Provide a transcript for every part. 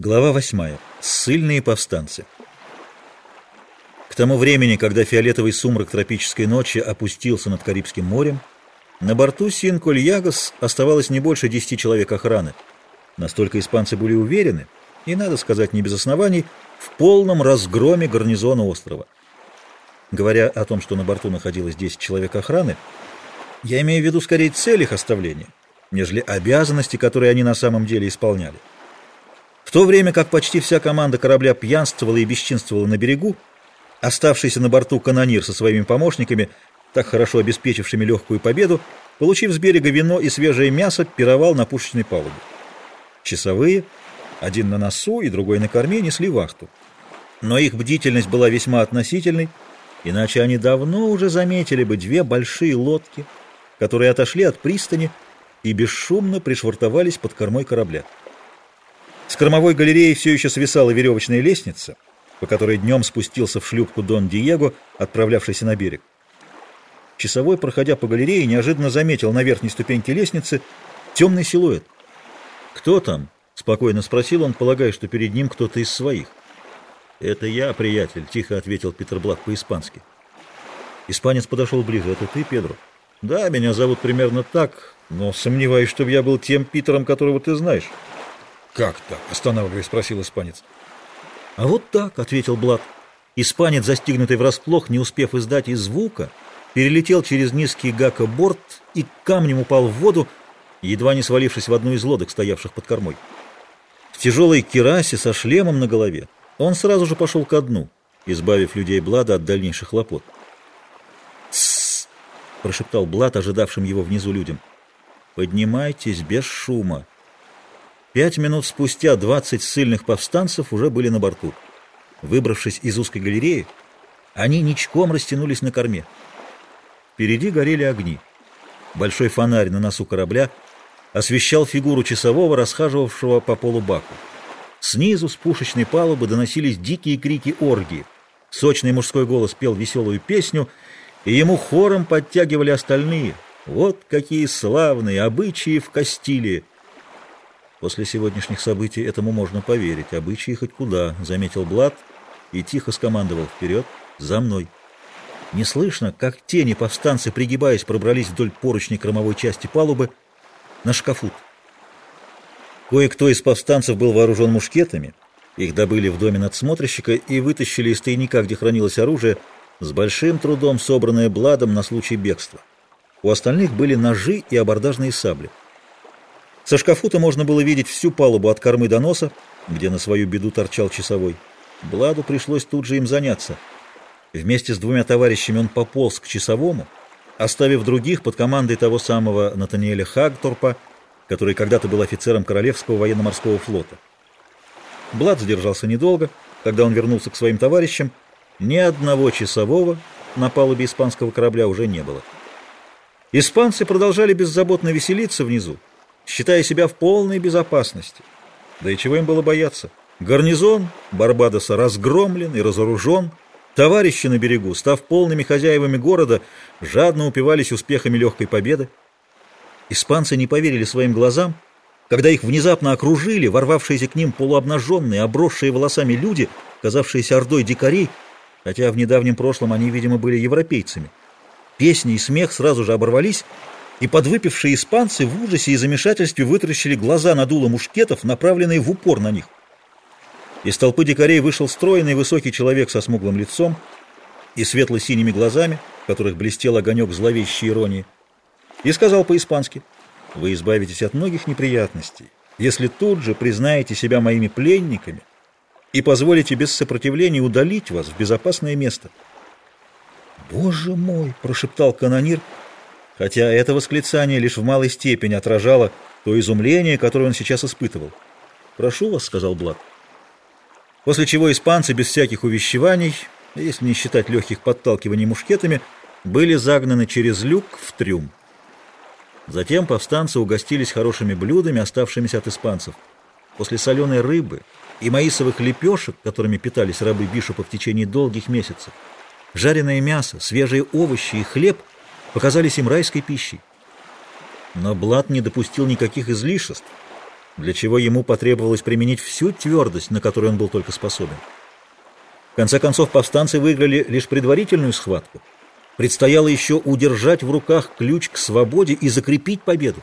Глава 8. Ссыльные повстанцы. К тому времени, когда фиолетовый сумрак тропической ночи опустился над Карибским морем, на борту Синколь-Ягос оставалось не больше десяти человек охраны. Настолько испанцы были уверены, и, надо сказать, не без оснований, в полном разгроме гарнизона острова. Говоря о том, что на борту находилось 10 человек охраны, я имею в виду скорее цель их оставления, нежели обязанности, которые они на самом деле исполняли. То время как почти вся команда корабля пьянствовала и бесчинствовала на берегу, оставшийся на борту канонир со своими помощниками, так хорошо обеспечившими легкую победу, получив с берега вино и свежее мясо, пировал на пушечной палубе. Часовые, один на носу и другой на корме, несли вахту. Но их бдительность была весьма относительной, иначе они давно уже заметили бы две большие лодки, которые отошли от пристани и бесшумно пришвартовались под кормой корабля. С кормовой галереи все еще свисала веревочная лестница, по которой днем спустился в шлюпку Дон Диего, отправлявшийся на берег. Часовой, проходя по галерее, неожиданно заметил на верхней ступеньке лестницы темный силуэт. «Кто там?» — спокойно спросил он, полагая, что перед ним кто-то из своих. «Это я, приятель», — тихо ответил Питер Блак по-испански. Испанец подошел ближе. «Это ты, Педро?» «Да, меня зовут примерно так, но сомневаюсь, чтобы я был тем Питером, которого ты знаешь». «Как так?» – останавливаясь, спросил испанец. «А вот так», – ответил Блад. Испанец, застигнутый врасплох, не успев издать и звука, перелетел через низкий гака-борт и камнем упал в воду, едва не свалившись в одну из лодок, стоявших под кормой. В тяжелой керасе со шлемом на голове он сразу же пошел ко дну, избавив людей Блада от дальнейших хлопот. «Тссс!» – прошептал Блад, ожидавшим его внизу людям. «Поднимайтесь без шума!» Пять минут спустя двадцать ссыльных повстанцев уже были на борту. Выбравшись из узкой галереи, они ничком растянулись на корме. Впереди горели огни. Большой фонарь на носу корабля освещал фигуру часового, расхаживавшего по полу баку. Снизу, с пушечной палубы, доносились дикие крики оргии. Сочный мужской голос пел веселую песню, и ему хором подтягивали остальные. Вот какие славные обычаи в Кастилии! После сегодняшних событий этому можно поверить. Обычаи хоть куда, — заметил Блад и тихо скомандовал вперед, за мной. Не слышно, как тени повстанцы, пригибаясь, пробрались вдоль поручней кормовой части палубы на шкафут. Кое-кто из повстанцев был вооружен мушкетами. Их добыли в доме надсмотрщика и вытащили из тайника, где хранилось оружие, с большим трудом собранное Бладом на случай бегства. У остальных были ножи и абордажные сабли. Со шкафута можно было видеть всю палубу от кормы до носа, где на свою беду торчал часовой. Бладу пришлось тут же им заняться. Вместе с двумя товарищами он пополз к часовому, оставив других под командой того самого Натаниэля Хагторпа, который когда-то был офицером Королевского военно-морского флота. Блад задержался недолго. Когда он вернулся к своим товарищам, ни одного часового на палубе испанского корабля уже не было. Испанцы продолжали беззаботно веселиться внизу, считая себя в полной безопасности. Да и чего им было бояться? Гарнизон Барбадоса разгромлен и разоружен, товарищи на берегу, став полными хозяевами города, жадно упивались успехами легкой победы. Испанцы не поверили своим глазам, когда их внезапно окружили, ворвавшиеся к ним полуобнаженные, обросшие волосами люди, казавшиеся ордой дикарей, хотя в недавнем прошлом они, видимо, были европейцами. Песни и смех сразу же оборвались, и подвыпившие испанцы в ужасе и замешательстве вытаращили глаза на дуло мушкетов, направленные в упор на них. Из толпы дикарей вышел стройный высокий человек со смуглым лицом и светло-синими глазами, в которых блестел огонек зловещей иронии, и сказал по-испански, «Вы избавитесь от многих неприятностей, если тут же признаете себя моими пленниками и позволите без сопротивления удалить вас в безопасное место». «Боже мой!» – прошептал канонир – хотя это восклицание лишь в малой степени отражало то изумление, которое он сейчас испытывал. «Прошу вас», — сказал Блад. После чего испанцы без всяких увещеваний, если не считать легких подталкиваний мушкетами, были загнаны через люк в трюм. Затем повстанцы угостились хорошими блюдами, оставшимися от испанцев. После соленой рыбы и маисовых лепешек, которыми питались рабы Бишопа в течение долгих месяцев, жареное мясо, свежие овощи и хлеб — показались им райской пищей. Но Блад не допустил никаких излишеств для чего ему потребовалось применить всю твердость, на которую он был только способен. В конце концов, повстанцы выиграли лишь предварительную схватку. Предстояло еще удержать в руках ключ к свободе и закрепить победу.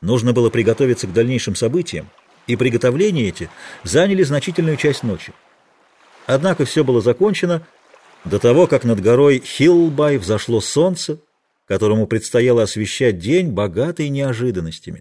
Нужно было приготовиться к дальнейшим событиям, и приготовления эти заняли значительную часть ночи. Однако все было закончено до того, как над горой Хиллбай взошло солнце, которому предстояло освещать день, богатый неожиданностями.